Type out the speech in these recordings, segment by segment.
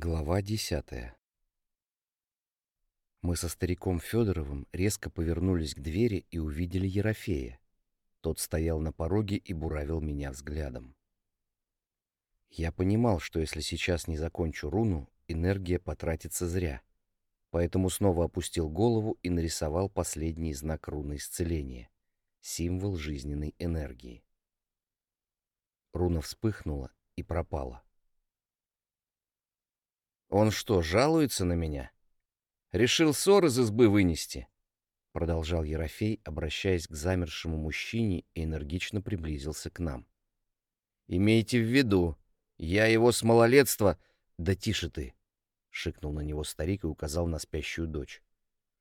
Глава десятая Мы со стариком Федоровым резко повернулись к двери и увидели Ерофея. Тот стоял на пороге и буравил меня взглядом. Я понимал, что если сейчас не закончу руну, энергия потратится зря, поэтому снова опустил голову и нарисовал последний знак руны исцеления — символ жизненной энергии. Руна вспыхнула и пропала. «Он что, жалуется на меня? Решил ссор из избы вынести?» Продолжал Ерофей, обращаясь к замершему мужчине и энергично приблизился к нам. «Имейте в виду, я его с малолетства...» «Да тише ты!» — шикнул на него старик и указал на спящую дочь.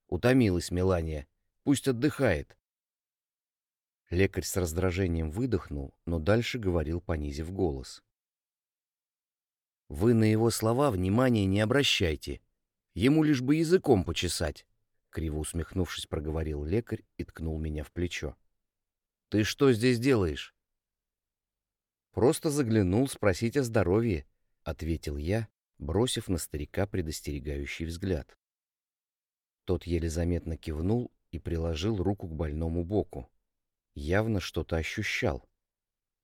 «Утомилась Мелания. Пусть отдыхает». Лекарь с раздражением выдохнул, но дальше говорил, понизив голос. Вы на его слова внимания не обращайте. Ему лишь бы языком почесать. Криво усмехнувшись, проговорил лекарь и ткнул меня в плечо. «Ты что здесь делаешь?» «Просто заглянул спросить о здоровье», — ответил я, бросив на старика предостерегающий взгляд. Тот еле заметно кивнул и приложил руку к больному боку. Явно что-то ощущал.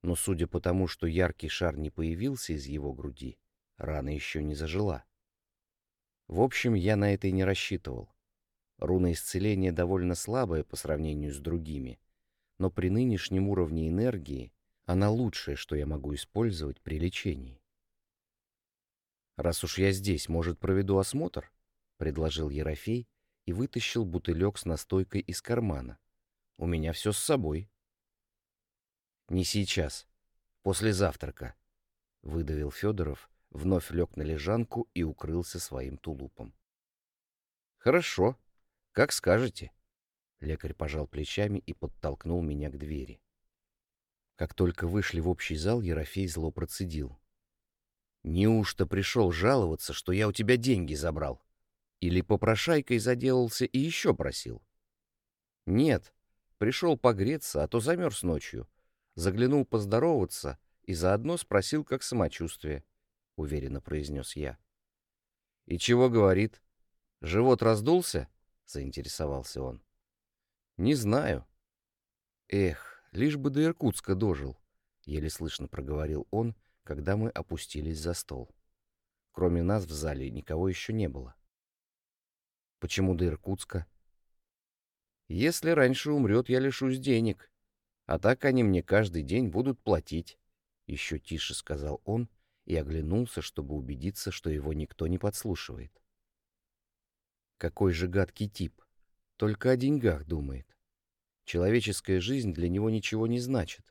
Но судя по тому, что яркий шар не появился из его груди, Рана еще не зажила. В общем, я на это и не рассчитывал. Руна исцеления довольно слабая по сравнению с другими, но при нынешнем уровне энергии она лучшее, что я могу использовать при лечении. «Раз уж я здесь, может, проведу осмотр?» — предложил Ерофей и вытащил бутылек с настойкой из кармана. «У меня все с собой». «Не сейчас. После завтрака», — выдавил Федоров вновь лег на лежанку и укрылся своим тулупом. «Хорошо, как скажете». Лекарь пожал плечами и подтолкнул меня к двери. Как только вышли в общий зал, Ерофей зло процедил. «Неужто пришел жаловаться, что я у тебя деньги забрал? Или попрошайкой заделался и еще просил?» «Нет, пришел погреться, а то замерз ночью. Заглянул поздороваться и заодно спросил, как самочувствие. — уверенно произнес я. «И чего говорит? Живот раздулся?» — заинтересовался он. «Не знаю». «Эх, лишь бы до Иркутска дожил», — еле слышно проговорил он, когда мы опустились за стол. Кроме нас в зале никого еще не было. «Почему до Иркутска?» «Если раньше умрет, я лишусь денег, а так они мне каждый день будут платить», — еще тише сказал он, — и оглянулся, чтобы убедиться, что его никто не подслушивает. Какой же гадкий тип. Только о деньгах думает. Человеческая жизнь для него ничего не значит.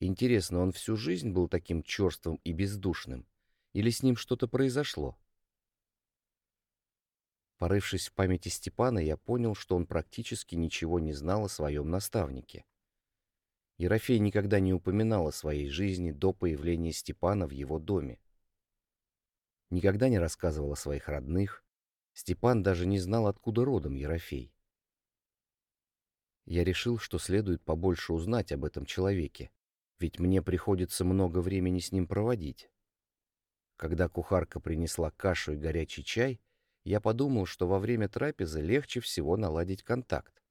Интересно, он всю жизнь был таким черствым и бездушным? Или с ним что-то произошло? Порывшись в памяти Степана, я понял, что он практически ничего не знал о своем наставнике. Ерофей никогда не упоминал о своей жизни до появления Степана в его доме. Никогда не рассказывал о своих родных. Степан даже не знал, откуда родом Ерофей. Я решил, что следует побольше узнать об этом человеке, ведь мне приходится много времени с ним проводить. Когда кухарка принесла кашу и горячий чай, я подумал, что во время трапезы легче всего наладить контакт.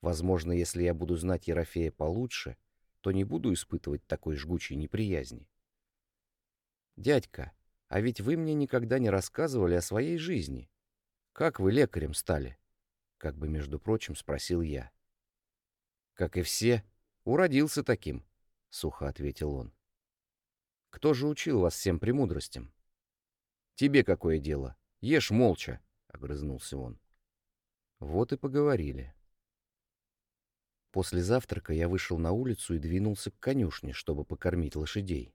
Возможно, если я буду знать Ерофея получше, то не буду испытывать такой жгучей неприязни. «Дядька, а ведь вы мне никогда не рассказывали о своей жизни. Как вы лекарем стали?» Как бы, между прочим, спросил я. «Как и все, уродился таким», — сухо ответил он. «Кто же учил вас всем премудростям?» «Тебе какое дело? Ешь молча», — огрызнулся он. Вот и поговорили. После завтрака я вышел на улицу и двинулся к конюшне, чтобы покормить лошадей.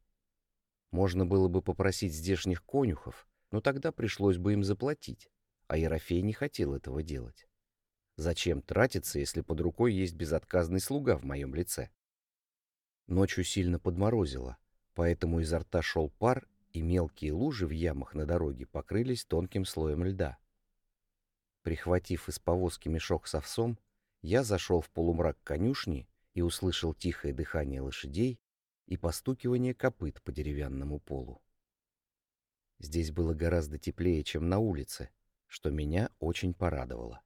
Можно было бы попросить здешних конюхов, но тогда пришлось бы им заплатить, а Ерофей не хотел этого делать. Зачем тратиться, если под рукой есть безотказный слуга в моем лице? Ночью сильно подморозило, поэтому изо рта шел пар, и мелкие лужи в ямах на дороге покрылись тонким слоем льда. Прихватив из повозки мешок с овсом, я зашел в полумрак конюшни и услышал тихое дыхание лошадей и постукивание копыт по деревянному полу. Здесь было гораздо теплее, чем на улице, что меня очень порадовало.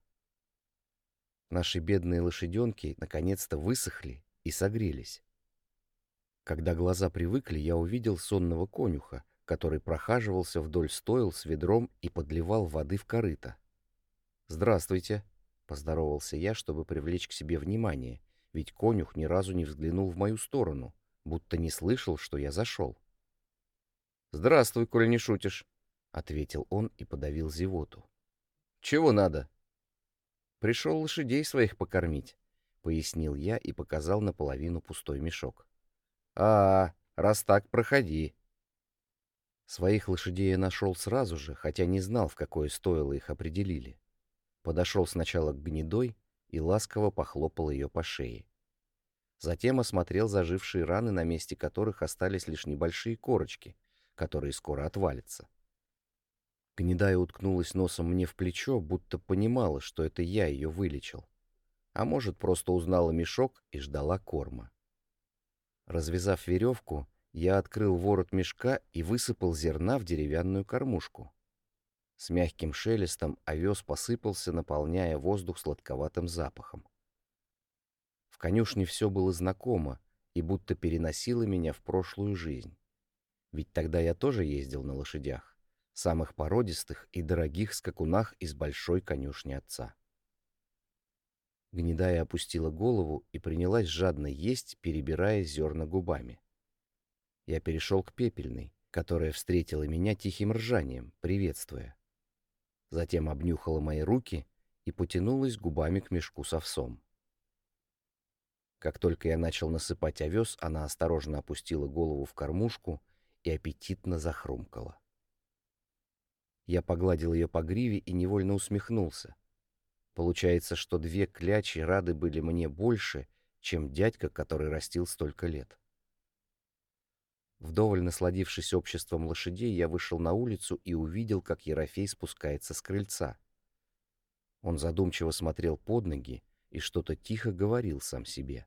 Наши бедные лошаденки наконец-то высохли и согрелись. Когда глаза привыкли, я увидел сонного конюха, который прохаживался вдоль стойл с ведром и подливал воды в корыто. «Здравствуйте», — поздоровался я, чтобы привлечь к себе внимание, ведь конюх ни разу не взглянул в мою сторону, будто не слышал, что я зашел. «Здравствуй, коли не шутишь», — ответил он и подавил зевоту. «Чего надо?» «Пришел лошадей своих покормить», — пояснил я и показал наполовину пустой мешок. «А, раз так, проходи». Своих лошадей я нашел сразу же, хотя не знал, в какое стоило их определили. Подошел сначала к гнедой и ласково похлопал ее по шее. Затем осмотрел зажившие раны, на месте которых остались лишь небольшие корочки, которые скоро отвалятся. Гнедая уткнулась носом мне в плечо, будто понимала, что это я ее вылечил. А может, просто узнала мешок и ждала корма. Развязав веревку, я открыл ворот мешка и высыпал зерна в деревянную кормушку. С мягким шелестом овес посыпался, наполняя воздух сладковатым запахом. В конюшне все было знакомо и будто переносило меня в прошлую жизнь. Ведь тогда я тоже ездил на лошадях, самых породистых и дорогих скакунах из большой конюшни отца. Гнедая опустила голову и принялась жадно есть, перебирая зерна губами. Я перешел к пепельной, которая встретила меня тихим ржанием, приветствуя. Затем обнюхала мои руки и потянулась губами к мешку с овсом. Как только я начал насыпать овес, она осторожно опустила голову в кормушку и аппетитно захрумкала. Я погладил ее по гриве и невольно усмехнулся. Получается, что две клячи рады были мне больше, чем дядька, который растил столько лет. Вдоволь насладившись обществом лошадей, я вышел на улицу и увидел, как Ерофей спускается с крыльца. Он задумчиво смотрел под ноги и что-то тихо говорил сам себе.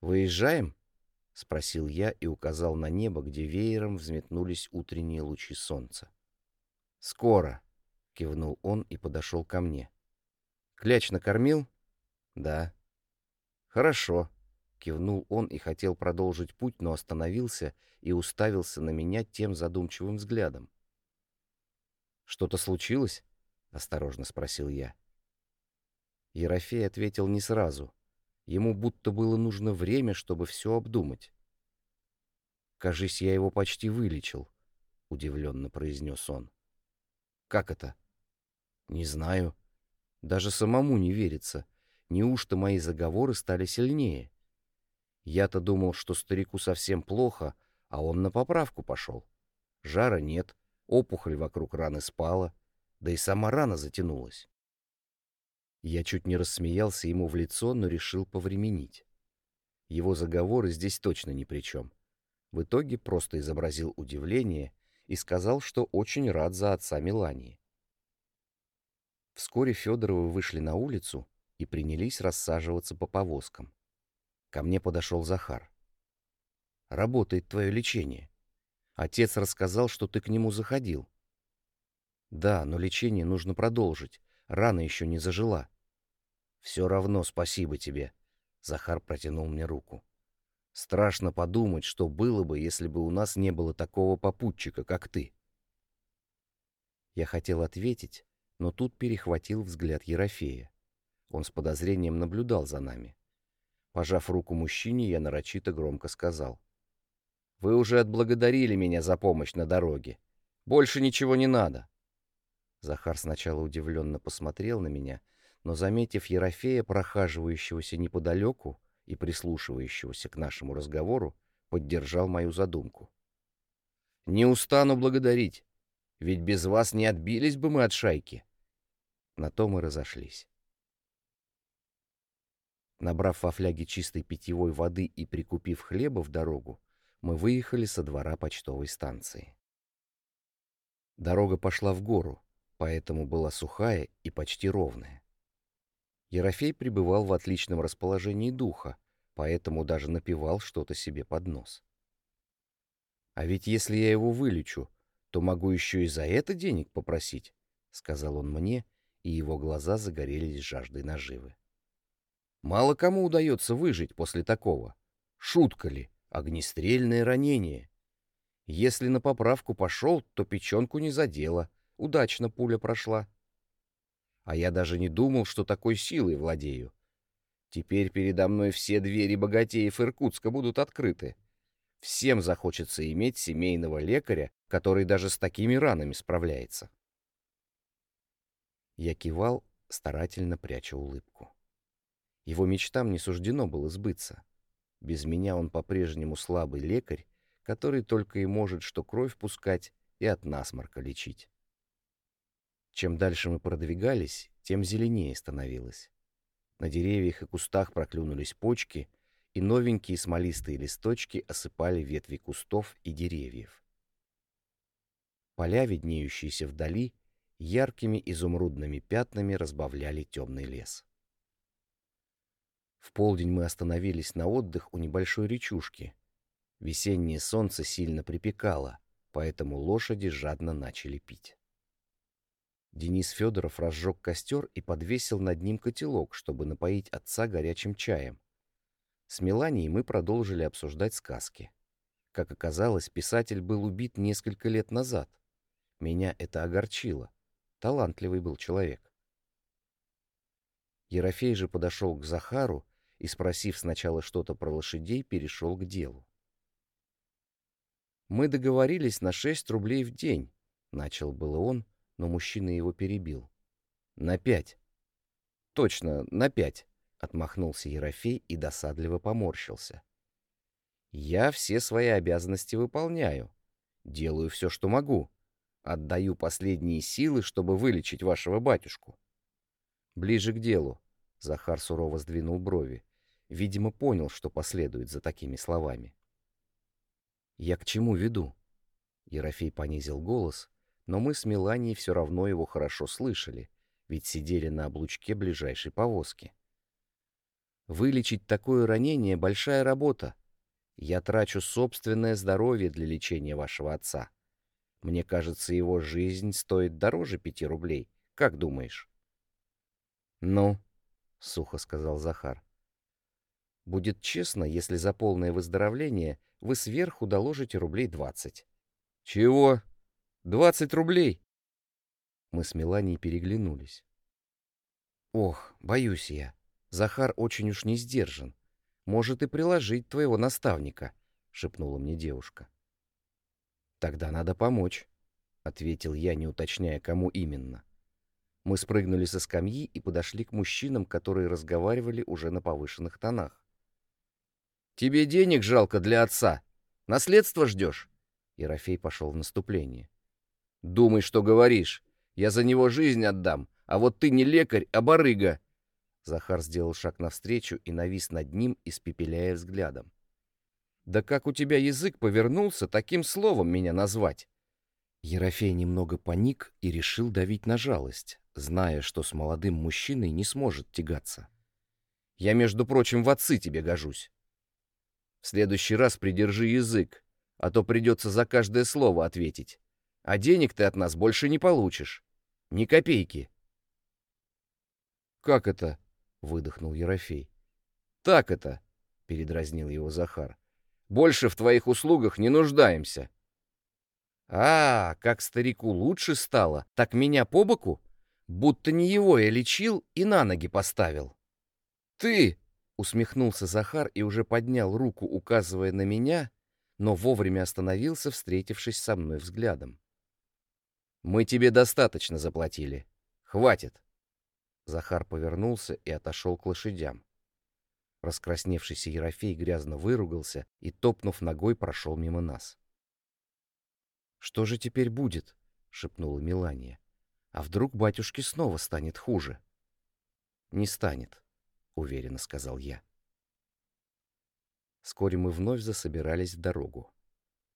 «Выезжаем?» — спросил я и указал на небо, где веером взметнулись утренние лучи солнца. «Скоро!» кивнул он и подошел ко мне. Кляч накормил? Да. Хорошо, кивнул он и хотел продолжить путь, но остановился и уставился на меня тем задумчивым взглядом. Что-то случилось? осторожно спросил я. Ерофей ответил не сразу. Ему будто было нужно время, чтобы все обдумать. «Кажись, я его почти вылечил», — удивленно произнес он. «Как это?» Не знаю. Даже самому не верится. Неужто мои заговоры стали сильнее? Я-то думал, что старику совсем плохо, а он на поправку пошел. Жара нет, опухоль вокруг раны спала, да и сама рана затянулась. Я чуть не рассмеялся ему в лицо, но решил повременить. Его заговоры здесь точно ни при чем. В итоге просто изобразил удивление и сказал, что очень рад за отца Мелании. Вскоре Федоровы вышли на улицу и принялись рассаживаться по повозкам. Ко мне подошел Захар. «Работает твое лечение. Отец рассказал, что ты к нему заходил». «Да, но лечение нужно продолжить. Рана еще не зажила». «Все равно спасибо тебе», — Захар протянул мне руку. «Страшно подумать, что было бы, если бы у нас не было такого попутчика, как ты». Я хотел ответить, но тут перехватил взгляд Ерофея. Он с подозрением наблюдал за нами. Пожав руку мужчине, я нарочито громко сказал. «Вы уже отблагодарили меня за помощь на дороге. Больше ничего не надо». Захар сначала удивленно посмотрел на меня, но, заметив Ерофея, прохаживающегося неподалеку и прислушивающегося к нашему разговору, поддержал мою задумку. «Не устану благодарить, ведь без вас не отбились бы мы от шайки. На то мы разошлись. Набрав во фляге чистой питьевой воды и прикупив хлеба в дорогу, мы выехали со двора почтовой станции. Дорога пошла в гору, поэтому была сухая и почти ровная. Ерофей пребывал в отличном расположении духа, поэтому даже напевал что-то себе под нос. А ведь если я его вылечу, то могу еще и за это денег попросить, — сказал он мне, и его глаза загорелись жаждой наживы. Мало кому удается выжить после такого. Шутка ли? Огнестрельное ранение. Если на поправку пошел, то печенку не задело. Удачно пуля прошла. А я даже не думал, что такой силой владею. Теперь передо мной все двери богатеев Иркутска будут открыты. Всем захочется иметь семейного лекаря, который даже с такими ранами справляется. Я кивал, старательно пряча улыбку. Его мечтам не суждено было сбыться. Без меня он по-прежнему слабый лекарь, который только и может что кровь пускать и от насморка лечить. Чем дальше мы продвигались, тем зеленее становилось. На деревьях и кустах проклюнулись почки, и новенькие смолистые листочки осыпали ветви кустов и деревьев. Поля, виднеющиеся вдали, яркими изумрудными пятнами разбавляли темный лес. В полдень мы остановились на отдых у небольшой речушки. Весеннее солнце сильно припекало, поэтому лошади жадно начали пить. Денис Федоров разжег костер и подвесил над ним котелок, чтобы напоить отца горячим чаем. С Меланией мы продолжили обсуждать сказки. Как оказалось, писатель был убит несколько лет назад. Меня это огорчило. Талантливый был человек. Ерофей же подошел к Захару и, спросив сначала что-то про лошадей, перешел к делу. «Мы договорились на шесть рублей в день», — начал было он, — но мужчина его перебил. «На пять». «Точно, на пять», — отмахнулся Ерофей и досадливо поморщился. «Я все свои обязанности выполняю. Делаю все, что могу. Отдаю последние силы, чтобы вылечить вашего батюшку». «Ближе к делу», — Захар сурово сдвинул брови. Видимо, понял, что последует за такими словами. «Я к чему веду?» Ерофей понизил голос, но мы с Меланией все равно его хорошо слышали, ведь сидели на облучке ближайшей повозки. Вылечить такое ранение — большая работа. Я трачу собственное здоровье для лечения вашего отца. Мне кажется, его жизнь стоит дороже пяти рублей. Как думаешь? — Ну, — сухо сказал Захар. — Будет честно, если за полное выздоровление вы сверху доложите рублей двадцать. — Чего? Двадцать рублей!» Мы с Меланией переглянулись. «Ох, боюсь я. Захар очень уж не сдержан. Может и приложить твоего наставника», — шепнула мне девушка. «Тогда надо помочь», — ответил я, не уточняя, кому именно. Мы спрыгнули со скамьи и подошли к мужчинам, которые разговаривали уже на повышенных тонах. «Тебе денег жалко для отца. Наследство ждешь?» Ерофей пошел в наступление. Думай, что говоришь. Я за него жизнь отдам, а вот ты не лекарь, а барыга. Захар сделал шаг навстречу и навис над ним, испепеляя взглядом. «Да как у тебя язык повернулся таким словом меня назвать?» Ерофей немного паник и решил давить на жалость, зная, что с молодым мужчиной не сможет тягаться. «Я, между прочим, в отцы тебе гожусь. В следующий раз придержи язык, а то придется за каждое слово ответить а денег ты от нас больше не получишь. Ни копейки. «Как это?» — выдохнул Ерофей. «Так это», — передразнил его Захар. «Больше в твоих услугах не нуждаемся». «А, как старику лучше стало, так меня по боку? Будто не его я лечил и на ноги поставил». «Ты!» — усмехнулся Захар и уже поднял руку, указывая на меня, но вовремя остановился, встретившись со мной взглядом. Мы тебе достаточно заплатили. Хватит. Захар повернулся и отошел к лошадям. Раскрасневшийся Ерофей грязно выругался и, топнув ногой, прошел мимо нас. «Что же теперь будет?» — шепнула Мелания. «А вдруг батюшке снова станет хуже?» «Не станет», — уверенно сказал я. Вскоре мы вновь засобирались в дорогу.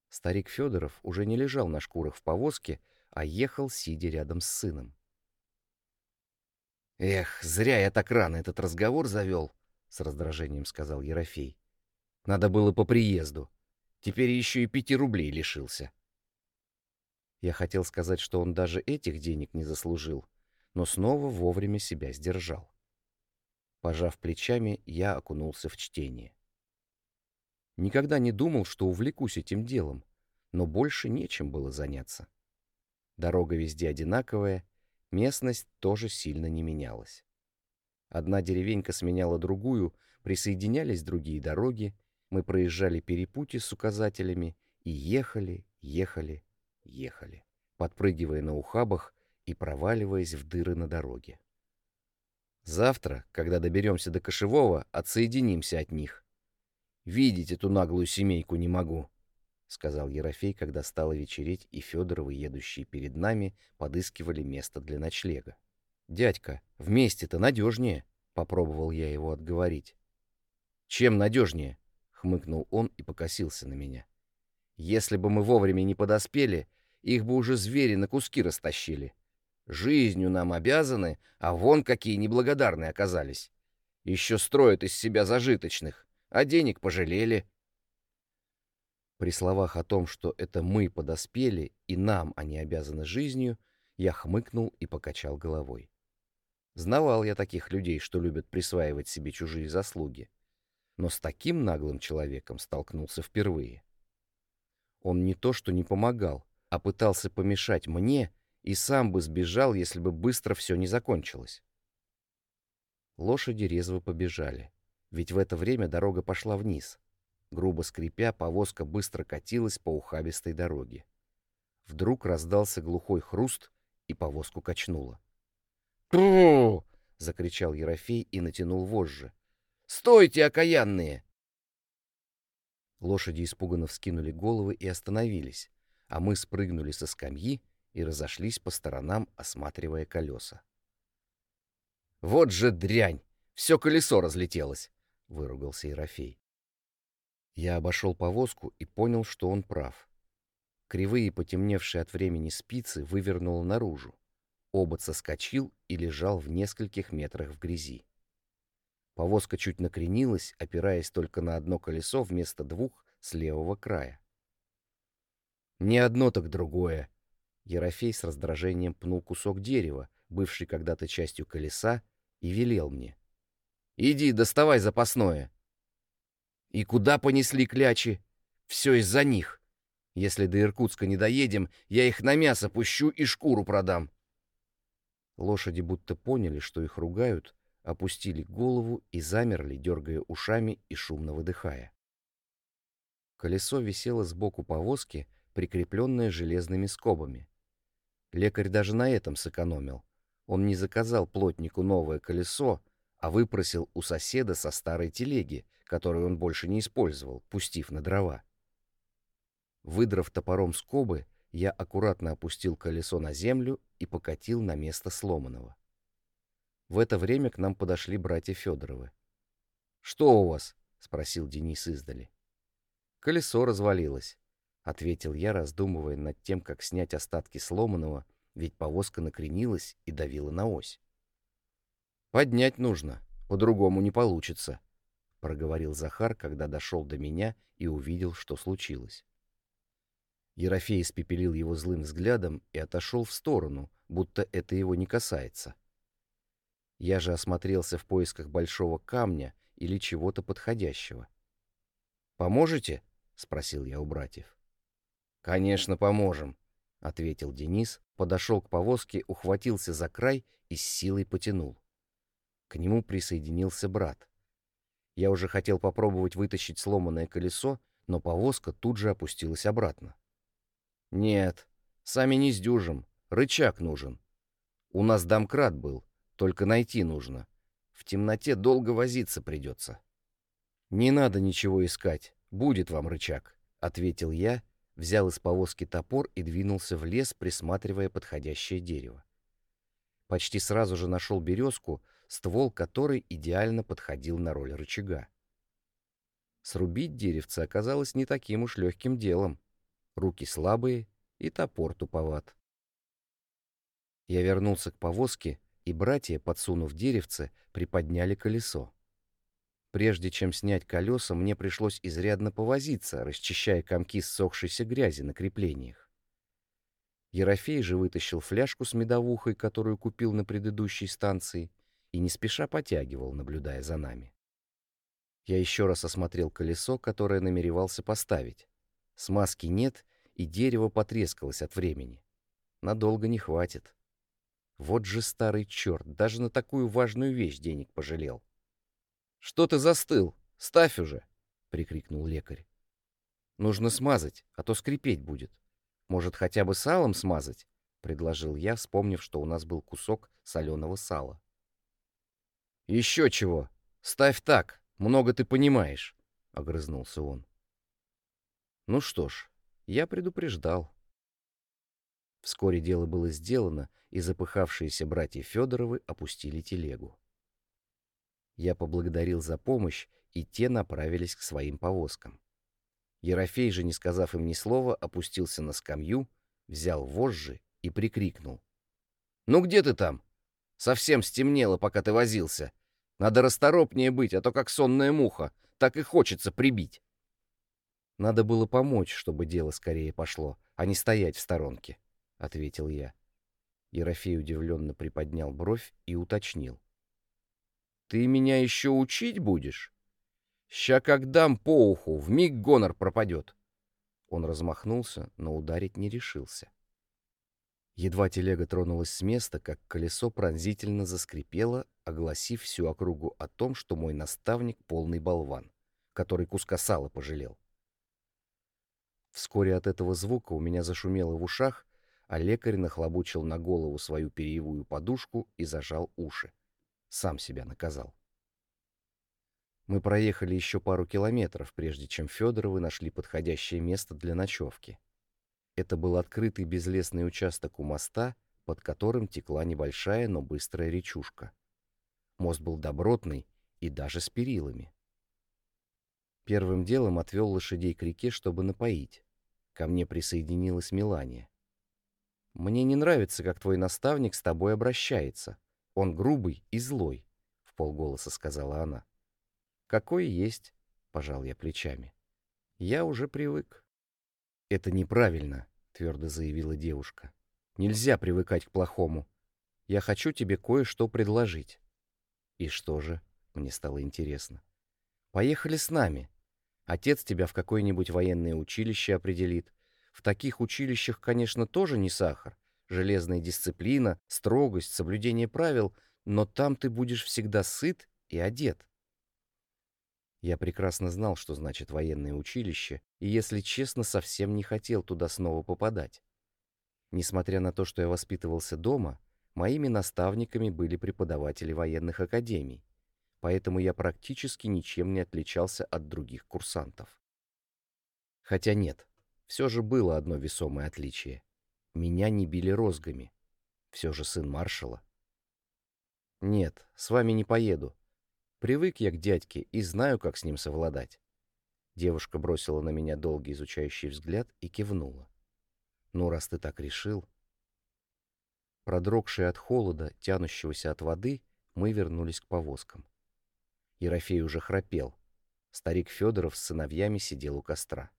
Старик Федоров уже не лежал на шкурах в повозке, а ехал, сидя рядом с сыном. «Эх, зря я так рано этот разговор завел», — с раздражением сказал Ерофей. «Надо было по приезду. Теперь еще и пяти рублей лишился. Я хотел сказать, что он даже этих денег не заслужил, но снова вовремя себя сдержал. Пожав плечами, я окунулся в чтение. Никогда не думал, что увлекусь этим делом, но больше нечем было заняться. Дорога везде одинаковая, местность тоже сильно не менялась. Одна деревенька сменяла другую, присоединялись другие дороги, мы проезжали перепутье с указателями и ехали, ехали, ехали, подпрыгивая на ухабах и проваливаясь в дыры на дороге. Завтра, когда доберемся до Кошевого, отсоединимся от них. Видеть эту наглую семейку не могу, — сказал Ерофей, когда стало вечереть, и Федоровы, едущие перед нами, подыскивали место для ночлега. «Дядька, вместе-то надежнее», — попробовал я его отговорить. «Чем надежнее?» — хмыкнул он и покосился на меня. «Если бы мы вовремя не подоспели, их бы уже звери на куски растащили. Жизнью нам обязаны, а вон какие неблагодарные оказались. Еще строят из себя зажиточных, а денег пожалели. При словах о том, что это мы подоспели, и нам они обязаны жизнью, я хмыкнул и покачал головой. Знавал я таких людей, что любят присваивать себе чужие заслуги. Но с таким наглым человеком столкнулся впервые. Он не то что не помогал, а пытался помешать мне и сам бы сбежал, если бы быстро все не закончилось. Лошади резво побежали, ведь в это время дорога пошла вниз. Грубо скрипя, повозка быстро катилась по ухабистой дороге. Вдруг раздался глухой хруст, и повозку качнуло. «Тру!» — закричал Ерофей и натянул вожжи. «Стойте, окаянные!» Лошади испуганно вскинули головы и остановились, а мы спрыгнули со скамьи и разошлись по сторонам, осматривая колеса. «Вот же дрянь! Все колесо разлетелось!» — выругался Ерофей. Я обошел повозку и понял, что он прав. Кривые, потемневшие от времени спицы, вывернуло наружу. Обод соскочил и лежал в нескольких метрах в грязи. Повозка чуть накренилась, опираясь только на одно колесо вместо двух с левого края. «Не одно, так другое», Ерофей с раздражением пнул кусок дерева, бывший когда-то частью колеса, и велел мне. «Иди, доставай запасное!» «И куда понесли клячи? Все из-за них. Если до Иркутска не доедем, я их на мясо пущу и шкуру продам». Лошади будто поняли, что их ругают, опустили голову и замерли, дергая ушами и шумно выдыхая. Колесо висело сбоку повозки, прикрепленное железными скобами. Лекарь даже на этом сэкономил. Он не заказал плотнику новое колесо, а выпросил у соседа со старой телеги, которую он больше не использовал, пустив на дрова. Выдрав топором скобы, я аккуратно опустил колесо на землю и покатил на место сломанного. В это время к нам подошли братья Федоровы. «Что у вас?» — спросил Денис издали. «Колесо развалилось. — ответил я, раздумывая над тем, как снять остатки сломанного, ведь повозка накренилась и давила на ось. «Поднять нужно, по-другому не получится», — проговорил Захар, когда дошел до меня и увидел, что случилось. Ерофей испепелил его злым взглядом и отошел в сторону, будто это его не касается. Я же осмотрелся в поисках большого камня или чего-то подходящего. «Поможете?» — спросил я у братьев. «Конечно, поможем», — ответил Денис, подошел к повозке, ухватился за край и с силой потянул. К нему присоединился брат. Я уже хотел попробовать вытащить сломанное колесо, но повозка тут же опустилась обратно. «Нет, сами не сдюжим, рычаг нужен. У нас домкрат был, только найти нужно. В темноте долго возиться придется». «Не надо ничего искать, будет вам рычаг», — ответил я взял из повозки топор и двинулся в лес, присматривая подходящее дерево. Почти сразу же нашел березку, ствол которой идеально подходил на роль рычага. Срубить деревце оказалось не таким уж легким делом. Руки слабые и топор туповат. Я вернулся к повозке, и братья, подсунув деревце, приподняли колесо. Прежде чем снять колеса, мне пришлось изрядно повозиться, расчищая комки ссохшейся грязи на креплениях. Ерофей же вытащил фляжку с медовухой, которую купил на предыдущей станции, и не спеша потягивал, наблюдая за нами. Я еще раз осмотрел колесо, которое намеревался поставить. Смазки нет, и дерево потрескалось от времени. Надолго не хватит. Вот же старый черт, даже на такую важную вещь денег пожалел. «Что ты застыл? Ставь уже!» — прикрикнул лекарь. «Нужно смазать, а то скрипеть будет. Может, хотя бы салом смазать?» — предложил я, вспомнив, что у нас был кусок соленого сала. «Еще чего! Ставь так! Много ты понимаешь!» — огрызнулся он. Ну что ж, я предупреждал. Вскоре дело было сделано, и запыхавшиеся братья Федоровы опустили телегу. Я поблагодарил за помощь, и те направились к своим повозкам. Ерофей же, не сказав им ни слова, опустился на скамью, взял вожжи и прикрикнул. «Ну где ты там? Совсем стемнело, пока ты возился. Надо расторопнее быть, а то как сонная муха, так и хочется прибить». Надо было помочь, чтобы дело скорее пошло, а не стоять в сторонке, — ответил я. Ерофей удивленно приподнял бровь и уточнил. «Ты меня еще учить будешь? Ща как дам по уху, вмиг гонор пропадет». Он размахнулся, но ударить не решился. Едва телега тронулась с места, как колесо пронзительно заскрипело, огласив всю округу о том, что мой наставник — полный болван, который куска сала пожалел. Вскоре от этого звука у меня зашумело в ушах, а лекарь нахлобучил на голову свою перьевую подушку и зажал уши. Сам себя наказал. Мы проехали еще пару километров, прежде чем Федоровы нашли подходящее место для ночевки. Это был открытый безлесный участок у моста, под которым текла небольшая, но быстрая речушка. Мост был добротный и даже с перилами. Первым делом отвел лошадей к реке, чтобы напоить. Ко мне присоединилась Мелания. «Мне не нравится, как твой наставник с тобой обращается. Он грубый и злой», — в полголоса сказала она. «Какой есть», — пожал я плечами. «Я уже привык». «Это неправильно», — твердо заявила девушка. «Нельзя привыкать к плохому. Я хочу тебе кое-что предложить». «И что же?» — мне стало интересно. «Поехали с нами. Отец тебя в какое-нибудь военное училище определит. В таких училищах, конечно, тоже не сахар. Железная дисциплина, строгость, соблюдение правил, но там ты будешь всегда сыт и одет. Я прекрасно знал, что значит военное училище, и, если честно, совсем не хотел туда снова попадать. Несмотря на то, что я воспитывался дома, моими наставниками были преподаватели военных академий поэтому я практически ничем не отличался от других курсантов. Хотя нет, все же было одно весомое отличие. Меня не били розгами. Все же сын маршала. Нет, с вами не поеду. Привык я к дядьке и знаю, как с ним совладать. Девушка бросила на меня долгий изучающий взгляд и кивнула. Ну, раз ты так решил... Продрогшие от холода, тянущегося от воды, мы вернулись к повозкам. Ерофей уже храпел. Старик Федоров с сыновьями сидел у костра.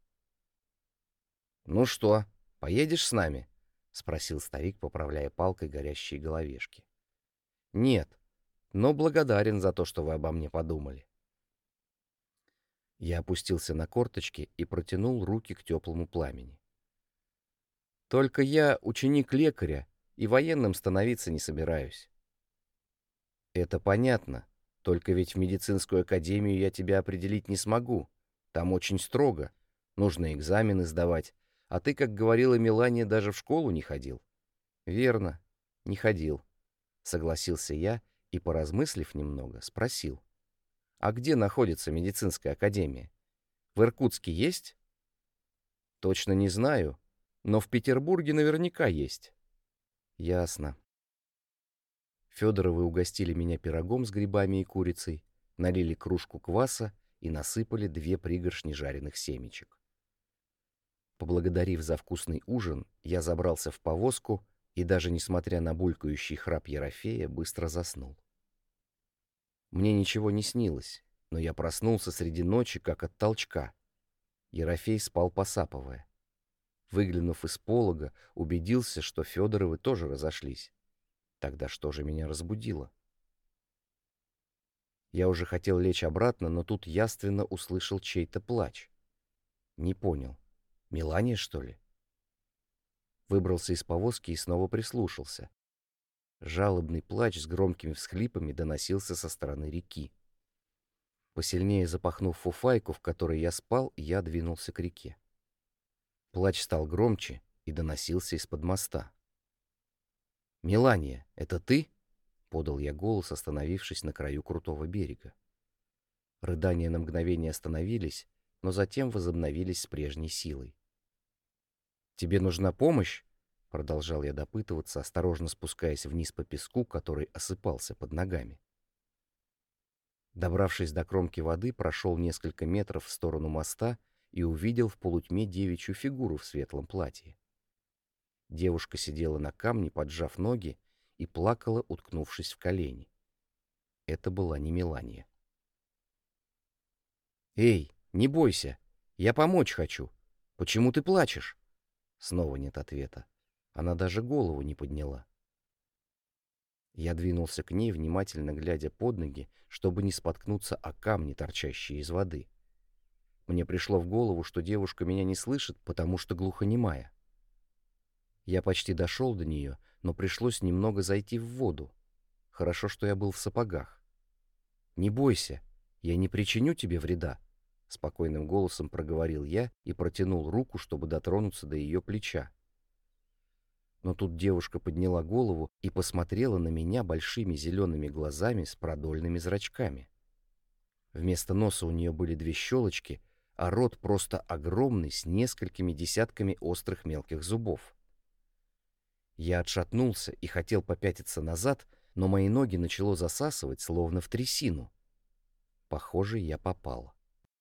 «Ну что, поедешь с нами?» — спросил старик, поправляя палкой горящие головешки. «Нет, но благодарен за то, что вы обо мне подумали». Я опустился на корточки и протянул руки к теплому пламени. «Только я ученик лекаря и военным становиться не собираюсь». «Это понятно», только ведь в медицинскую академию я тебя определить не смогу. Там очень строго. Нужно экзамены сдавать. А ты, как говорила Мелания, даже в школу не ходил. Верно, не ходил. Согласился я и, поразмыслив немного, спросил. А где находится медицинская академия? В Иркутске есть? Точно не знаю, но в Петербурге наверняка есть. Ясно. Федоровы угостили меня пирогом с грибами и курицей, налили кружку кваса и насыпали две пригоршни жареных семечек. Поблагодарив за вкусный ужин, я забрался в повозку и даже несмотря на булькающий храп Ерофея, быстро заснул. Мне ничего не снилось, но я проснулся среди ночи, как от толчка. Ерофей спал посапывая. Выглянув из полога, убедился, что Федоровы тоже разошлись. Тогда что же меня разбудило? Я уже хотел лечь обратно, но тут яственно услышал чей-то плач. Не понял. Мелания, что ли? Выбрался из повозки и снова прислушался. Жалобный плач с громкими всхлипами доносился со стороны реки. Посильнее запахнув фуфайку, в которой я спал, я двинулся к реке. Плач стал громче и доносился из-под моста. «Мелания, это ты?» — подал я голос, остановившись на краю крутого берега. Рыдания на мгновение остановились, но затем возобновились с прежней силой. «Тебе нужна помощь?» — продолжал я допытываться, осторожно спускаясь вниз по песку, который осыпался под ногами. Добравшись до кромки воды, прошел несколько метров в сторону моста и увидел в полутьме девичью фигуру в светлом платье. Девушка сидела на камне, поджав ноги, и плакала, уткнувшись в колени. Это была не Мелания. «Эй, не бойся! Я помочь хочу! Почему ты плачешь?» Снова нет ответа. Она даже голову не подняла. Я двинулся к ней, внимательно глядя под ноги, чтобы не споткнуться о камни, торчащие из воды. Мне пришло в голову, что девушка меня не слышит, потому что глухонемая. Я почти дошел до нее, но пришлось немного зайти в воду. Хорошо, что я был в сапогах. «Не бойся, я не причиню тебе вреда», — спокойным голосом проговорил я и протянул руку, чтобы дотронуться до ее плеча. Но тут девушка подняла голову и посмотрела на меня большими зелеными глазами с продольными зрачками. Вместо носа у нее были две щелочки, а рот просто огромный с несколькими десятками острых мелких зубов. Я отшатнулся и хотел попятиться назад, но мои ноги начало засасывать, словно в трясину. Похоже, я попал.